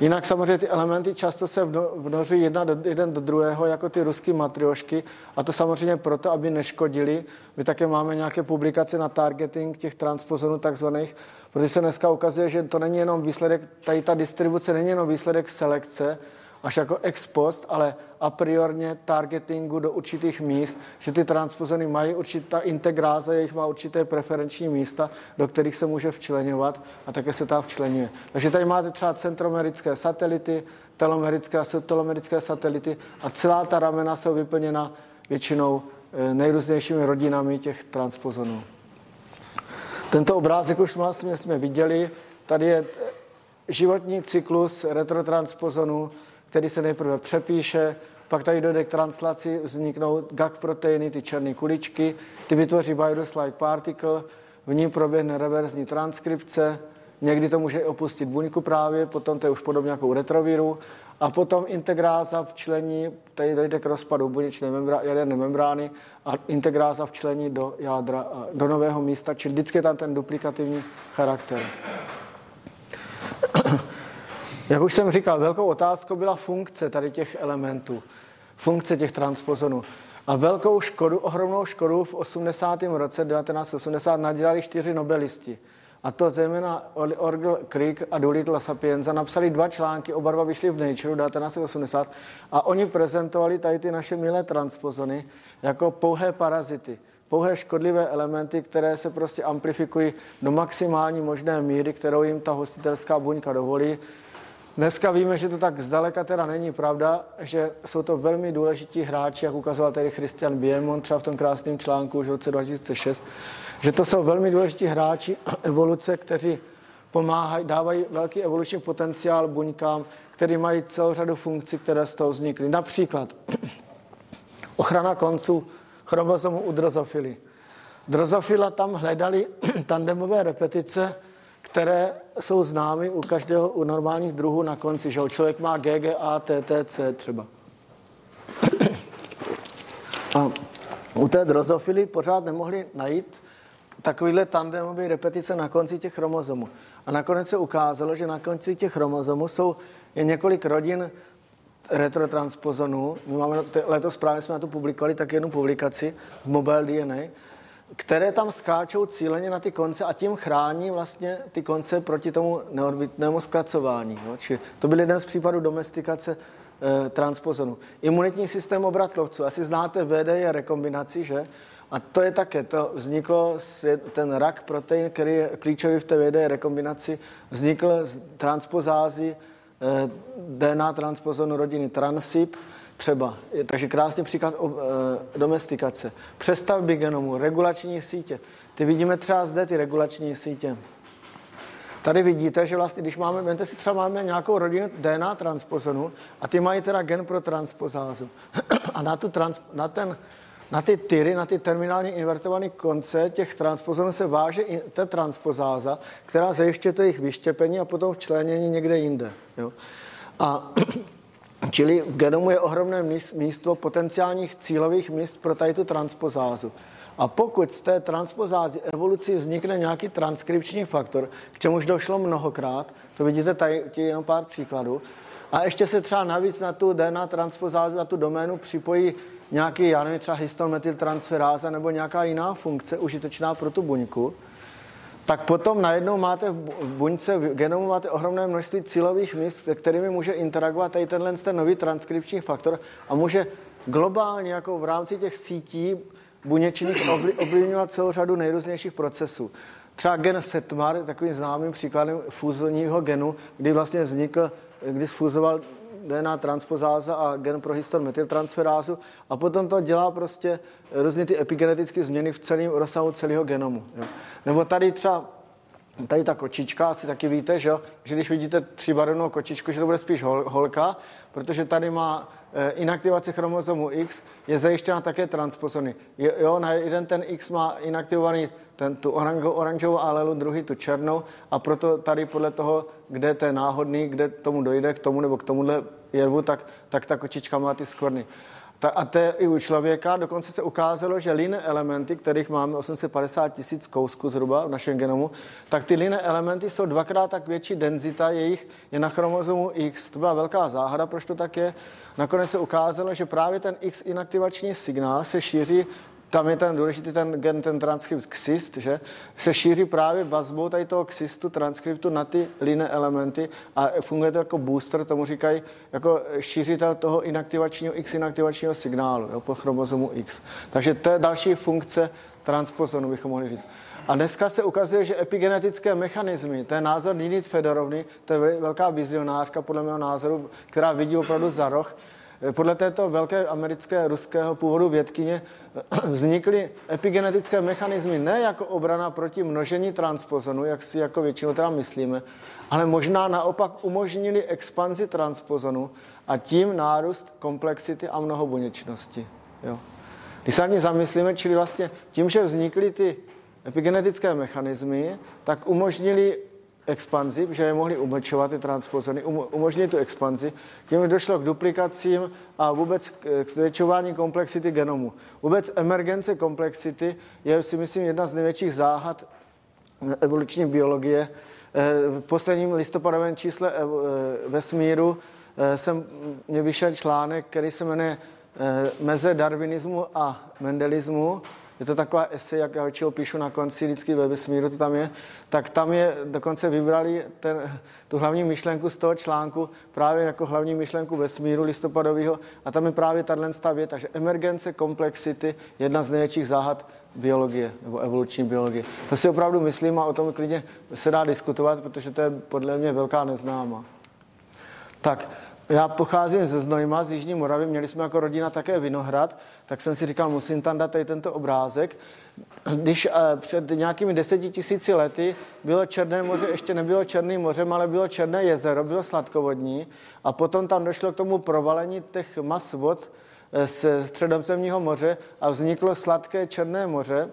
Jinak samozřejmě ty elementy často se vnoří jedna do, jeden do druhého, jako ty ruské matriošky, a to samozřejmě proto, aby neškodili. My také máme nějaké publikace na targeting těch transpozonů takzvaných, protože se dneska ukazuje, že to není jenom výsledek, tady ta distribuce není jenom výsledek selekce, až jako ex post, ale a priorně targetingu do určitých míst, že ty transpozony mají určitá integráze, jejich má určité preferenční místa, do kterých se může včlenovat a také se tam včlenuje. Takže tady máte třeba centromerické satelity, telomerické a telomerické satelity a celá ta ramena jsou vyplněna většinou eh, nejrůznějšími rodinami těch transpozonů. Tento obrázek už vlastně jsme viděli. Tady je eh, životní cyklus retrotranspozonu, který se nejprve přepíše, pak tady dojde k translaci, vzniknou GAG proteiny, ty černé kuličky, ty vytvoří virus-like particle, v ní proběhne reverzní transkripce, někdy to může opustit buňku právě, potom to je už podobně jako u retrovíru, a potom integráza včlení, tady dojde k rozpadu buněčné membrá, jaderné membrány a integráza včlení do jádra, do nového místa, čili vždycky je tam ten duplikativní charakter. Jak už jsem říkal, velkou otázkou byla funkce tady těch elementů, funkce těch transpozonů. A velkou škodu, ohromnou škodu v 80. roce 1980 nadělali čtyři nobelisti. A to zejména Orgel Creek a Doolittle Sapienza napsali dva články, oba dva vyšly v Nature 1980 a oni prezentovali tady ty naše milé transpozony jako pouhé parazity, pouhé škodlivé elementy, které se prostě amplifikují do maximální možné míry, kterou jim ta hostitelská buňka dovolí Dneska víme, že to tak zdaleka teda není pravda, že jsou to velmi důležití hráči, jak ukazoval tady Christian Biemon třeba v tom krásném článku už v roce 2006, že to jsou velmi důležití hráči evoluce, kteří pomáhají, dávají velký evoluční potenciál buňkám, který mají celou řadu funkcí, které z toho vznikly. Například ochrana konců chromozomu u drozofily. Drozofila tam hledali tandemové repetice, které jsou známy u každého, u normálních druhů na konci, že člověk má GGA, TTC třeba. A u té drozofily pořád nemohli najít takovýhle tandemové repetice na konci těch chromozomů. A nakonec se ukázalo, že na konci těch chromozomů jsou je několik rodin retrotransposonu. My máme letos právě jsme na to publikovali tak jednu publikaci v Mobile DNA, které tam skáčou cíleně na ty konce a tím chrání vlastně ty konce proti tomu neodbitnému zkracování. No. To byl jeden z případů domestikace e, transpozonu. Imunitní systém obratlovců. Asi znáte VD rekombinaci, že? A to je také, to vzniklo, ten rak protein, který je klíčový v té VD rekombinaci, vznikl z transpozázy eh, DNA transpozonu rodiny Transip, třeba. Takže krásný příklad eh, domestikace. Přestavby genomu, regulační sítě. Ty vidíme třeba zde, ty regulační sítě. Tady vidíte, že vlastně, když máme, vemte si třeba máme nějakou rodinu DNA transpozonu a ty mají teda gen pro transpozázu. A na, tu trans, na ten na ty tyry, na ty terminálně invertované konce těch transpozonů se váže i ta transpozáza, která zajišťuje to jejich vyštěpení a potom včlenění někde jinde. Jo. A Čili v genomu je ohromné místo potenciálních cílových míst pro tady tu transpozázu. A pokud z té transpozázy evoluci vznikne nějaký transkripční faktor, k čemuž došlo mnohokrát, to vidíte tady jenom pár příkladů, a ještě se třeba navíc na tu DNA transpozázu, na tu doménu připojí nějaký, já nevím, třeba histolmetyltransferáza nebo nějaká jiná funkce užitečná pro tu buňku, tak potom najednou máte v buňce, v genomu máte ohromné množství cílových míst, se kterými může interagovat tady tenhle ten nový transkripční faktor a může globálně jako v rámci těch sítí buněčných ovlivňovat celou řadu nejrůznějších procesů. Třeba gen Setmar, takovým známým příkladem fúzního genu, kdy vlastně vznikl, kdy sfúzoval DNA transpozáza a gen pro metyltransferázu a potom to dělá prostě různě ty epigenetické změny v celém rozsahu celého genomu. Jo. Nebo tady třeba Tady ta kočička, asi taky víte, že, že když vidíte tříbarevnou kočičku, že to bude spíš hol, holka, protože tady má e, inaktivace chromozomu X, je zajištěna také transpozony. Jo, na jeden ten X má inaktivovaný ten, tu oranžovou, oranžovou alelu, druhý tu černou a proto tady podle toho, kde to je náhodný, kde tomu dojde, k tomu nebo k tomuhle jevu, tak, tak ta kočička má ty skvrny. Ta, a to je i u člověka. Dokonce se ukázalo, že linné elementy, kterých máme 850 tisíc kousků zhruba v našem genomu, tak ty linné elementy jsou dvakrát tak větší denzita jejich je na chromozomu X. To byla velká záhada, proč to tak je. Nakonec se ukázalo, že právě ten X inaktivační signál se šíří tam je ten důležitý ten gen, ten transkript XIST, že se šíří právě vazbou tady toho XISTu, transkriptu na ty linné elementy a funguje to jako booster, tomu říkají jako šířitel toho inaktivačního X inaktivačního signálu jo, po chromozomu X. Takže to je další funkce transpozonu, bychom mohli říct. A dneska se ukazuje, že epigenetické mechanismy, to je názor Ninit Fedorovny, to je velká vizionářka podle mého názoru, která vidí opravdu za roh, podle této velké americké, ruského původu vědkyně vznikly epigenetické mechanismy ne jako obrana proti množení transpozonu, jak si jako většinou teda myslíme, ale možná naopak umožnili expanzi transpozonu a tím nárůst komplexity a mnohobuněčnosti. Jo. Když se ani zamyslíme, čili vlastně tím, že vznikly ty epigenetické mechanismy, tak umožnili expanzi, že je mohli umlčovat ty transpozony, um, umožnili tu expanzi, tím došlo k duplikacím a vůbec k zvětšování komplexity genomu. Vůbec emergence komplexity je si myslím jedna z největších záhad evoluční biologie. Eh, v posledním listopadovém čísle eh, vesmíru eh, jsem, mě vyšel článek, který se jmenuje Meze darwinismu a mendelismu je to taková esej, jak já většinou píšu na konci vždycky ve vesmíru, to tam je, tak tam je, dokonce vybrali ten, tu hlavní myšlenku z toho článku právě jako hlavní myšlenku vesmíru listopadového a tam je právě tato věta, že emergence komplexity je jedna z největších záhad biologie nebo evoluční biologie. To si opravdu myslím a o tom klidně se dá diskutovat, protože to je podle mě velká neznáma. Tak, já pocházím ze Znojma, z Jižní Moravy, měli jsme jako rodina také Vinohrad, tak jsem si říkal, musím tam dát tady tento obrázek. Když eh, před nějakými deseti tisíci lety bylo Černé moře, ještě nebylo Černé moře, ale bylo Černé jezero, bylo sladkovodní a potom tam došlo k tomu provalení těch mas vod eh, z středozemního moře a vzniklo sladké Černé moře,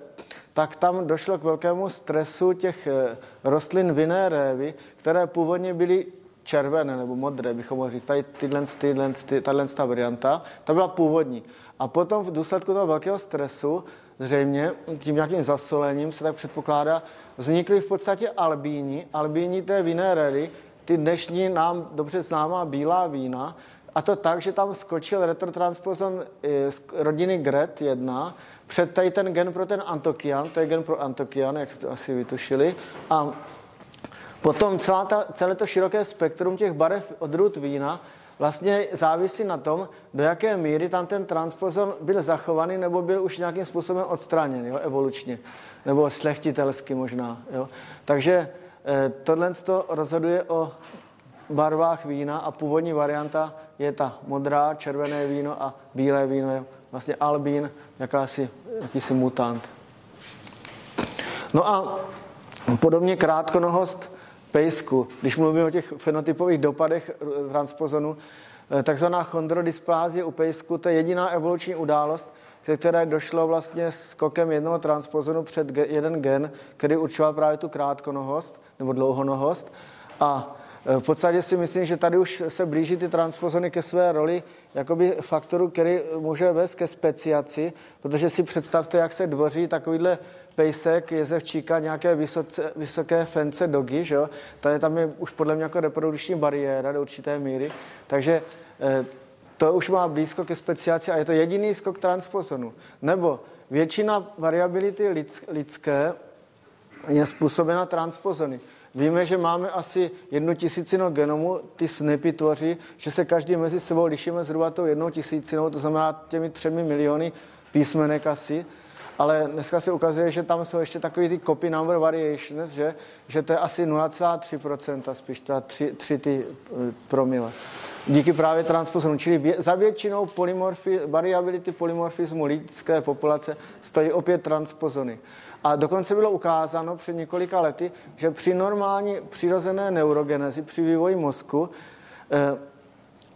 tak tam došlo k velkému stresu těch eh, rostlin vinné révy, které původně byly červené nebo modré, bychom mohli říct, tady tyhle, tyhle, tahle ta varianta, ta byla původní. A potom v důsledku toho velkého stresu, zřejmě tím nějakým zasolením se tak předpokládá, vznikly v podstatě albíni. Albíni té vinné redy, ty dnešní nám dobře známá bílá vína, a to tak, že tam skočil retrotransposon z rodiny GRET 1 před tady ten gen pro ten antokian, to je gen pro antokian, jak jste asi vytušili, a potom celá ta, celé to široké spektrum těch barev odrůd vína vlastně závisí na tom, do jaké míry tam ten transpozon byl zachovaný nebo byl už nějakým způsobem odstraněn, jo, evolučně, nebo slechtitelsky možná. Jo. Takže eh, tohle to rozhoduje o barvách vína a původní varianta je ta modrá, červené víno a bílé víno je vlastně albín, jakási, jakýsi mutant. No a podobně krátkonohost pejsku, když mluvím o těch fenotypových dopadech transpozonu, eh, takzvaná chondrodisplázie u pejsku, to je jediná evoluční událost, které došlo vlastně skokem jednoho transpozonu před jeden gen, který určoval právě tu krátkonohost nebo dlouhonohost. A v podstatě si myslím, že tady už se blíží ty transpozony ke své roli jakoby faktoru, který může vést ke speciaci, protože si představte, jak se dvoří takovýhle pejsek, jezevčíka, nějaké vysoce, vysoké fence dogy, že jo? Tady tam je už podle mě jako reprodukční bariéra do určité míry, takže eh, to už má blízko ke speciaci a je to jediný skok transpozonu. Nebo většina variability lidské je způsobena transpozony. Víme, že máme asi jednu tisícinu genomu, ty snipy tvoří, že se každý mezi sebou lišíme zhruba tou jednou tisícinou, to znamená těmi třemi miliony písmenek asi, ale dneska se ukazuje, že tam jsou ještě takový ty copy number variations, že, že to je asi 0,3%, spíš to 3, 3 ty eh, promile. Díky právě transpozonu, čili za většinou polymorfi, variability polymorfismu lidské populace stojí opět transpozony. A dokonce bylo ukázáno před několika lety, že při normální přirozené neurogenezi, při vývoji mozku, eh,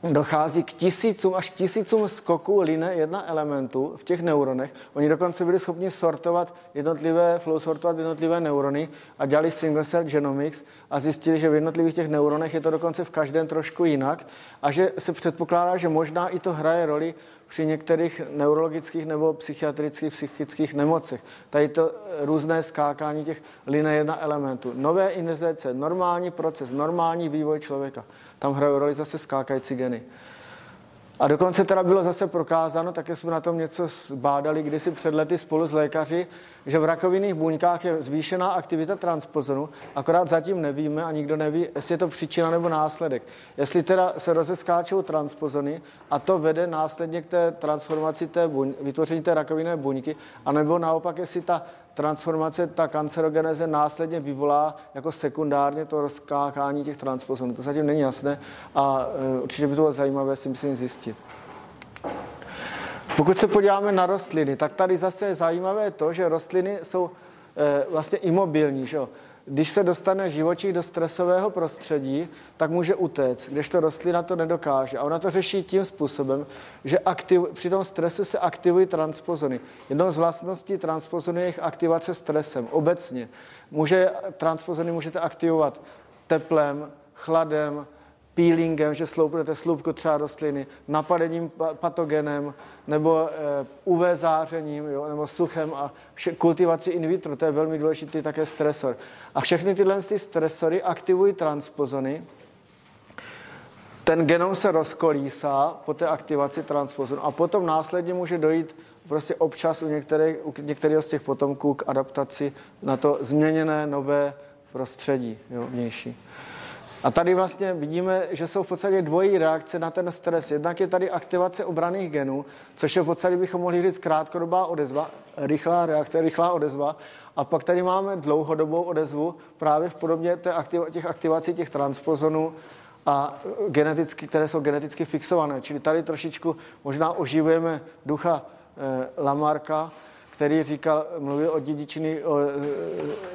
dochází k tisícům až tisícům skoků line jedna elementu v těch neuronech. Oni dokonce byli schopni sortovat jednotlivé, flow sortovat jednotlivé neurony a dělali single cell genomics a zjistili, že v jednotlivých těch neuronech je to dokonce v každém trošku jinak a že se předpokládá, že možná i to hraje roli při některých neurologických nebo psychiatrických, psychických nemocech. Tady to různé skákání těch line jedna elementů. Nové iniciace, normální proces, normální vývoj člověka. Tam hrají roli zase skákající geny. A dokonce teda bylo zase prokázáno, také jsme na tom něco zbádali kdysi před lety spolu s lékaři, že v rakovinných buňkách je zvýšená aktivita transpozonu, akorát zatím nevíme a nikdo neví, jestli je to příčina nebo následek. Jestli teda se rozeskáčou transpozony a to vede následně k té transformaci té buň, vytvoření té rakovinné buňky, anebo naopak, jestli ta transformace, ta kancerogeneze následně vyvolá jako sekundárně to rozkákání těch transpozonů. To zatím není jasné a e, určitě by to bylo zajímavé si myslím zjistit. Pokud se podíváme na rostliny, tak tady zase je zajímavé to, že rostliny jsou e, vlastně imobilní. Že? Když se dostane živočích do stresového prostředí, tak může utéct, kdežto rostlina to nedokáže. A ona to řeší tím způsobem, že aktiv, při tom stresu se aktivují transpozony. Jednou z vlastností transpozony je jejich aktivace stresem. Obecně může, transpozony můžete aktivovat teplem, chladem, peelingem, že sloupnete sloupku třeba rostliny, napadením patogenem nebo eh, UV zářením jo, nebo suchem a vše, kultivaci in vitro, to je velmi důležitý také stresor. A všechny tyhle ty stresory aktivují transpozony, ten genom se rozkolísá po té aktivaci transpozonu a potom následně může dojít prostě občas u, některých, u některého z těch potomků k adaptaci na to změněné nové prostředí jo, vnější. A tady vlastně vidíme, že jsou v podstatě dvojí reakce na ten stres. Jednak je tady aktivace obraných genů, což je v podstatě bychom mohli říct krátkodobá odezva, rychlá reakce, rychlá odezva. A pak tady máme dlouhodobou odezvu právě v podobě těch aktivací těch transpozonů a geneticky, které jsou geneticky fixované. Čili tady trošičku možná oživujeme ducha eh, Lamarka, který říkal, mluvil o, dědičný, o e,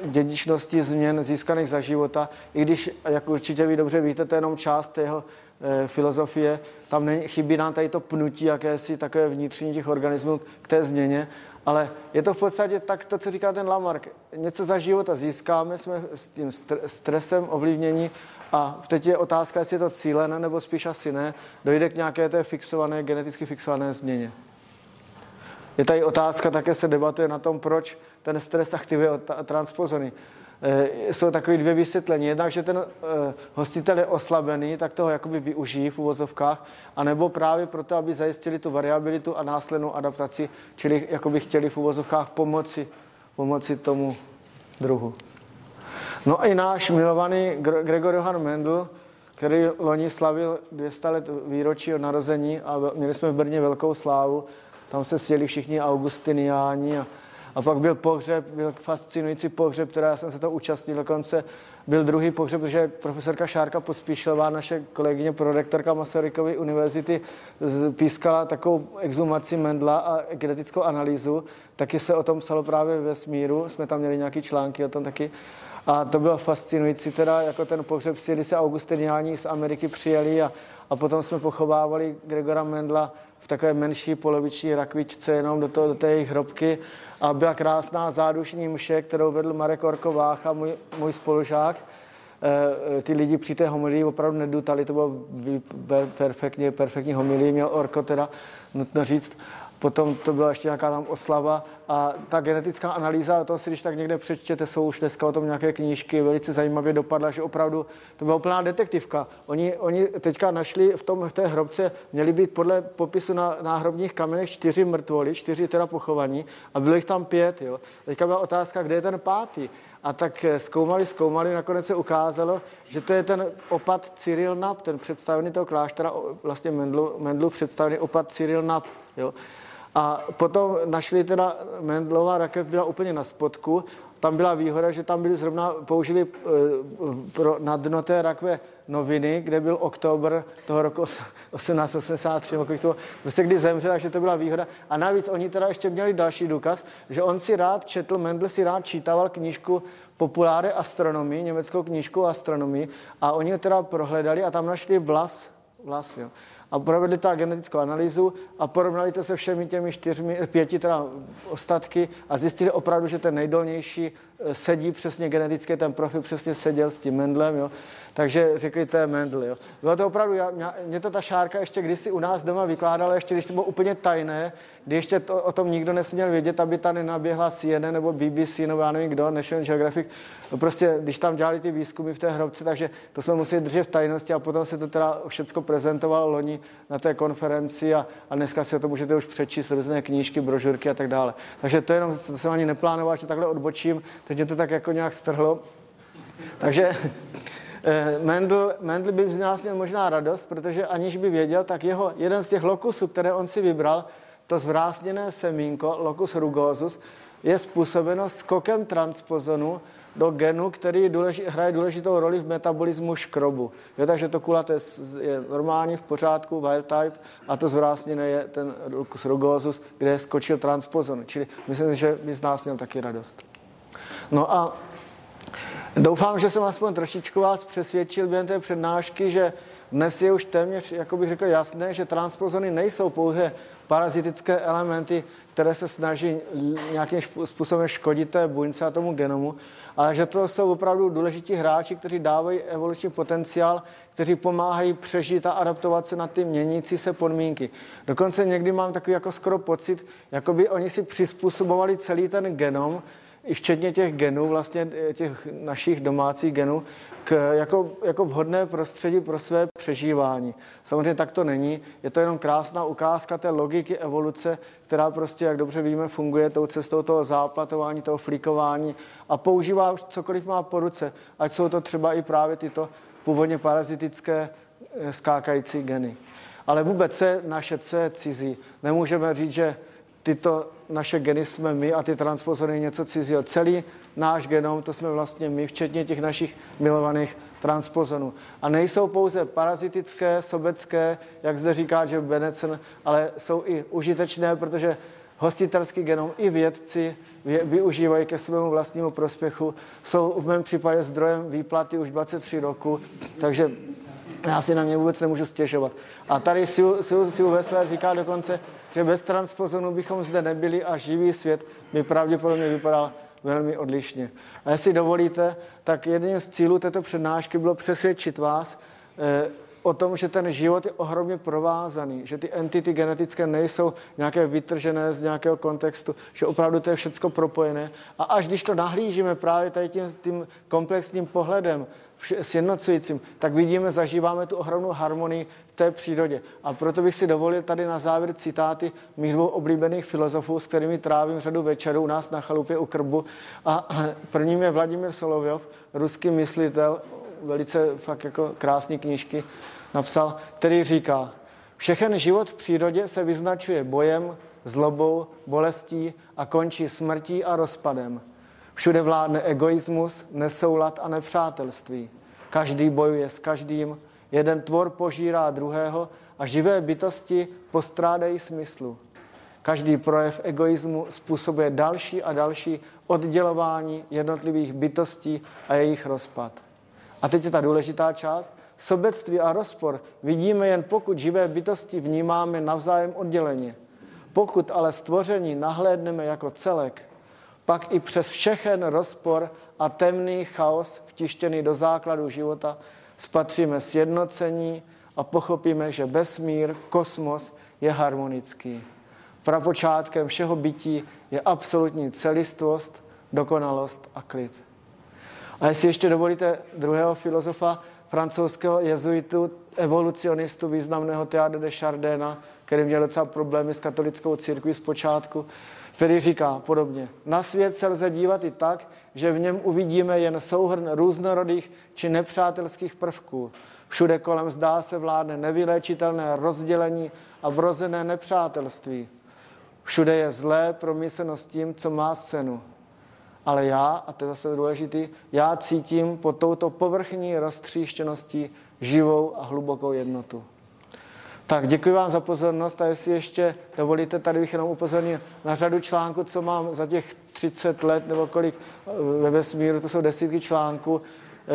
dědičnosti změn získaných za života, i když, jak určitě vy dobře víte, to je jenom část jeho e, filozofie, tam není, chybí nám tady to pnutí jakési takové vnitřní těch organismů k té změně, ale je to v podstatě tak, to, co říká ten Lamarck. Něco za života získáme, jsme s tím stresem ovlivnění. A teď je otázka, jestli je to cílené, nebo spíš asi ne, dojde k nějaké té fixované, geneticky fixované změně. Je tady otázka, také se debatuje na tom, proč ten stres aktivuje transpozony. Eh, jsou takové dvě vysvětlení. Jednak, že ten eh, hostitel je oslabený, tak toho jakoby využijí v uvozovkách, anebo právě proto, aby zajistili tu variabilitu a následnou adaptaci, čili jakoby chtěli v uvozovkách pomoci, pomoci tomu druhu. No a i náš milovaný Gregor Johann Mendel, který loni slavil 200 let výročí od narození a měli jsme v Brně velkou slávu. Tam se sjeli všichni augustiniáni a a pak byl pohřeb, byl fascinující pohřeb, která já jsem se to účastnil dokonce. Byl druhý pohřeb, protože profesorka Šárka Pospíšilová, naše kolegyně prorektorka Masarykovy univerzity, pískala takovou exhumaci Mendla a genetickou analýzu. Taky se o tom psalo právě ve Smíru, jsme tam měli nějaké články o tom taky. A to bylo fascinující, teda jako ten pohřeb, kdy se augustiniáni z Ameriky přijeli a, a potom jsme pochovávali Gregora Mendla v takové menší poloviční rakvičce jenom do, toho, do té jejich hrobky a byla krásná zádušní mše, kterou vedl Marek Orkovách a můj, můj spolužák. E, ty lidi při té homilii opravdu nedutali, to bylo perfektně, perfektní homilii, měl Orko teda, nutno říct potom to byla ještě nějaká tam oslava a ta genetická analýza, to si když tak někde přečtěte, jsou už dneska o tom nějaké knížky, velice zajímavě dopadla, že opravdu to byla plná detektivka. Oni, oni teďka našli v, tom, v té hrobce, měli být podle popisu na náhrobních kamenech čtyři mrtvoly, čtyři teda pochovaní a bylo jich tam pět. Jo. Teďka byla otázka, kde je ten pátý. A tak zkoumali, zkoumali, nakonec se ukázalo, že to je ten opat Cyril Nap, ten představený toho kláštera, vlastně Mendlu, Mendlu představený opat Cyril Nap. Jo. A potom našli teda Mendlová rakev byla úplně na spodku. Tam byla výhoda, že tam byli zrovna, použili e, pro, na dno té rakve noviny, kde byl oktober toho roku 1883, kolik to, prostě kdy zemřel, takže to byla výhoda. A navíc oni teda ještě měli další důkaz, že on si rád četl, Mendel si rád čítával knížku Populáre astronomii, německou knížku astronomii a oni teda prohledali a tam našli vlas, vlas, jo a provedli ta genetickou analýzu a porovnali to se všemi těmi čtyřmi, pěti teda ostatky a zjistili opravdu, že ten nejdolnější eh, sedí přesně geneticky, ten profil přesně seděl s tím Mendlem, jo. Takže řekli, to je Mendel, jo. Bylo to opravdu, já, mě to ta šárka ještě kdysi u nás doma vykládala, ještě když to bylo úplně tajné, kdy ještě to, o tom nikdo nesměl vědět, aby ta nenaběhla CNN nebo BBC nebo já nevím kdo, National Geographic, no prostě, když tam dělali ty výzkumy v té hrobce, takže to jsme museli držet v tajnosti a potom se to teda všechno prezentovalo loni na té konferenci a, a dneska si to můžete už přečíst, různé knížky, brožurky a tak dále. Takže to jenom, to jsem ani neplánoval, že takhle odbočím, teď mě to tak jako nějak strhlo. Takže Mendel, Mendel by z nás měl možná radost, protože aniž by věděl, tak jeho jeden z těch lokusů, které on si vybral, to zvrásněné semínko, locus rugosus, je způsobeno skokem transpozonu do genu, který důleži, hraje důležitou roli v metabolismu škrobu. Jo, takže to kulaté je normální, v pořádku, wild type, a to zvrásněné je ten locus rugosus, kde skočil transpozon. Čili myslím že by z nás měl taky radost. No a doufám, že jsem aspoň trošičku vás přesvědčil během té přednášky, že dnes je už téměř, jako bych řekl, jasné, že transpozony nejsou pouze parazitické elementy, které se snaží nějakým způsobem škodit té buňce a tomu genomu, ale že to jsou opravdu důležití hráči, kteří dávají evoluční potenciál, kteří pomáhají přežít a adaptovat se na ty měnící se podmínky. Dokonce někdy mám takový jako skoro pocit, jako by oni si přizpůsobovali celý ten genom, i včetně těch genů, vlastně těch našich domácích genů, k, jako, jako vhodné prostředí pro své přežívání. Samozřejmě tak to není. Je to jenom krásná ukázka té logiky evoluce, která prostě, jak dobře víme, funguje tou cestou toho záplatování, toho flíkování a používá už cokoliv má po ruce, ať jsou to třeba i právě tyto původně parazitické eh, skákající geny. Ale vůbec je naše, co je cizí. Nemůžeme říct, že tyto naše geny jsme my a ty transpozory něco cizího. Celý náš genom, to jsme vlastně my, včetně těch našich milovaných transpozonů. A nejsou pouze parazitické, sobecké, jak zde říká že Benecen, ale jsou i užitečné, protože hostitelský genom i vědci využívají ke svému vlastnímu prospěchu. Jsou v mém případě zdrojem výplaty už 23 roku, takže já si na ně vůbec nemůžu stěžovat. A tady Siu Wessler říká dokonce, že bez transpozonu bychom zde nebyli a živý svět by pravděpodobně vypadal velmi odlišně. A jestli dovolíte, tak jedním z cílů této přednášky bylo přesvědčit vás, eh, o tom, že ten život je ohromně provázaný, že ty entity genetické nejsou nějaké vytržené z nějakého kontextu, že opravdu to je všechno propojené. A až když to nahlížíme právě tady tím, tím komplexním pohledem, sjednocujícím, tak vidíme, zažíváme tu ohromnou harmonii v té přírodě. A proto bych si dovolil tady na závěr citáty mých dvou oblíbených filozofů, s kterými trávím řadu večerů u nás na chalupě u Krbu. A prvním je Vladimír Solovjov, ruský myslitel, velice fakt jako krásné knížky napsal, který říká, všechen život v přírodě se vyznačuje bojem, zlobou, bolestí a končí smrtí a rozpadem. Všude vládne egoismus, nesoulad a nepřátelství. Každý bojuje s každým, jeden tvor požírá druhého a živé bytosti postrádají smyslu. Každý projev egoismu způsobuje další a další oddělování jednotlivých bytostí a jejich rozpad. A teď je ta důležitá část. Sobectví a rozpor vidíme jen pokud živé bytosti vnímáme navzájem odděleně. Pokud ale stvoření nahlédneme jako celek, pak i přes všechen rozpor a temný chaos vtištěný do základu života spatříme sjednocení a pochopíme, že vesmír, kosmos je harmonický. Prapočátkem všeho bytí je absolutní celistvost, dokonalost a klid. A jestli ještě dovolíte druhého filozofa, francouzského jezuitu, evolucionistu významného Teade de Chardena, který měl docela problémy s katolickou církví zpočátku, který říká podobně. Na svět se lze dívat i tak, že v něm uvidíme jen souhrn různorodých či nepřátelských prvků. Všude kolem zdá se vládne nevyléčitelné rozdělení a vrozené nepřátelství. Všude je zlé promysleno s tím, co má cenu. Ale já, a to je zase důležitý, já cítím pod touto povrchní roztříštěností živou a hlubokou jednotu. Tak děkuji vám za pozornost a jestli ještě dovolíte, tady bych jenom upozornil na řadu článků, co mám za těch 30 let nebo kolik eh, ve vesmíru, to jsou desítky článků,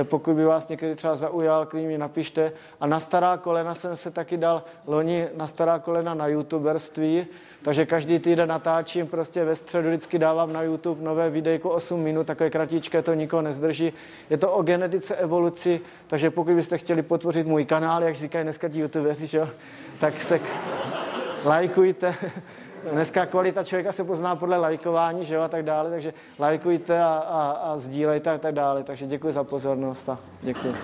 pokud by vás někdy třeba zaujal, klidně napište. A na stará kolena jsem se taky dal loni na stará kolena na youtuberství, takže každý týden natáčím, prostě ve středu vždycky dávám na YouTube nové videjko 8 minut, takové kratičké, to nikoho nezdrží. Je to o genetice, evoluci, takže pokud byste chtěli podpořit můj kanál, jak říkají dneska ti youtuberi, že? tak se lajkujte. Dneska kvalita člověka se pozná podle lajkování, že jo, a tak dále, takže lajkujte a, a, a sdílejte a tak dále. Takže děkuji za pozornost a děkuji.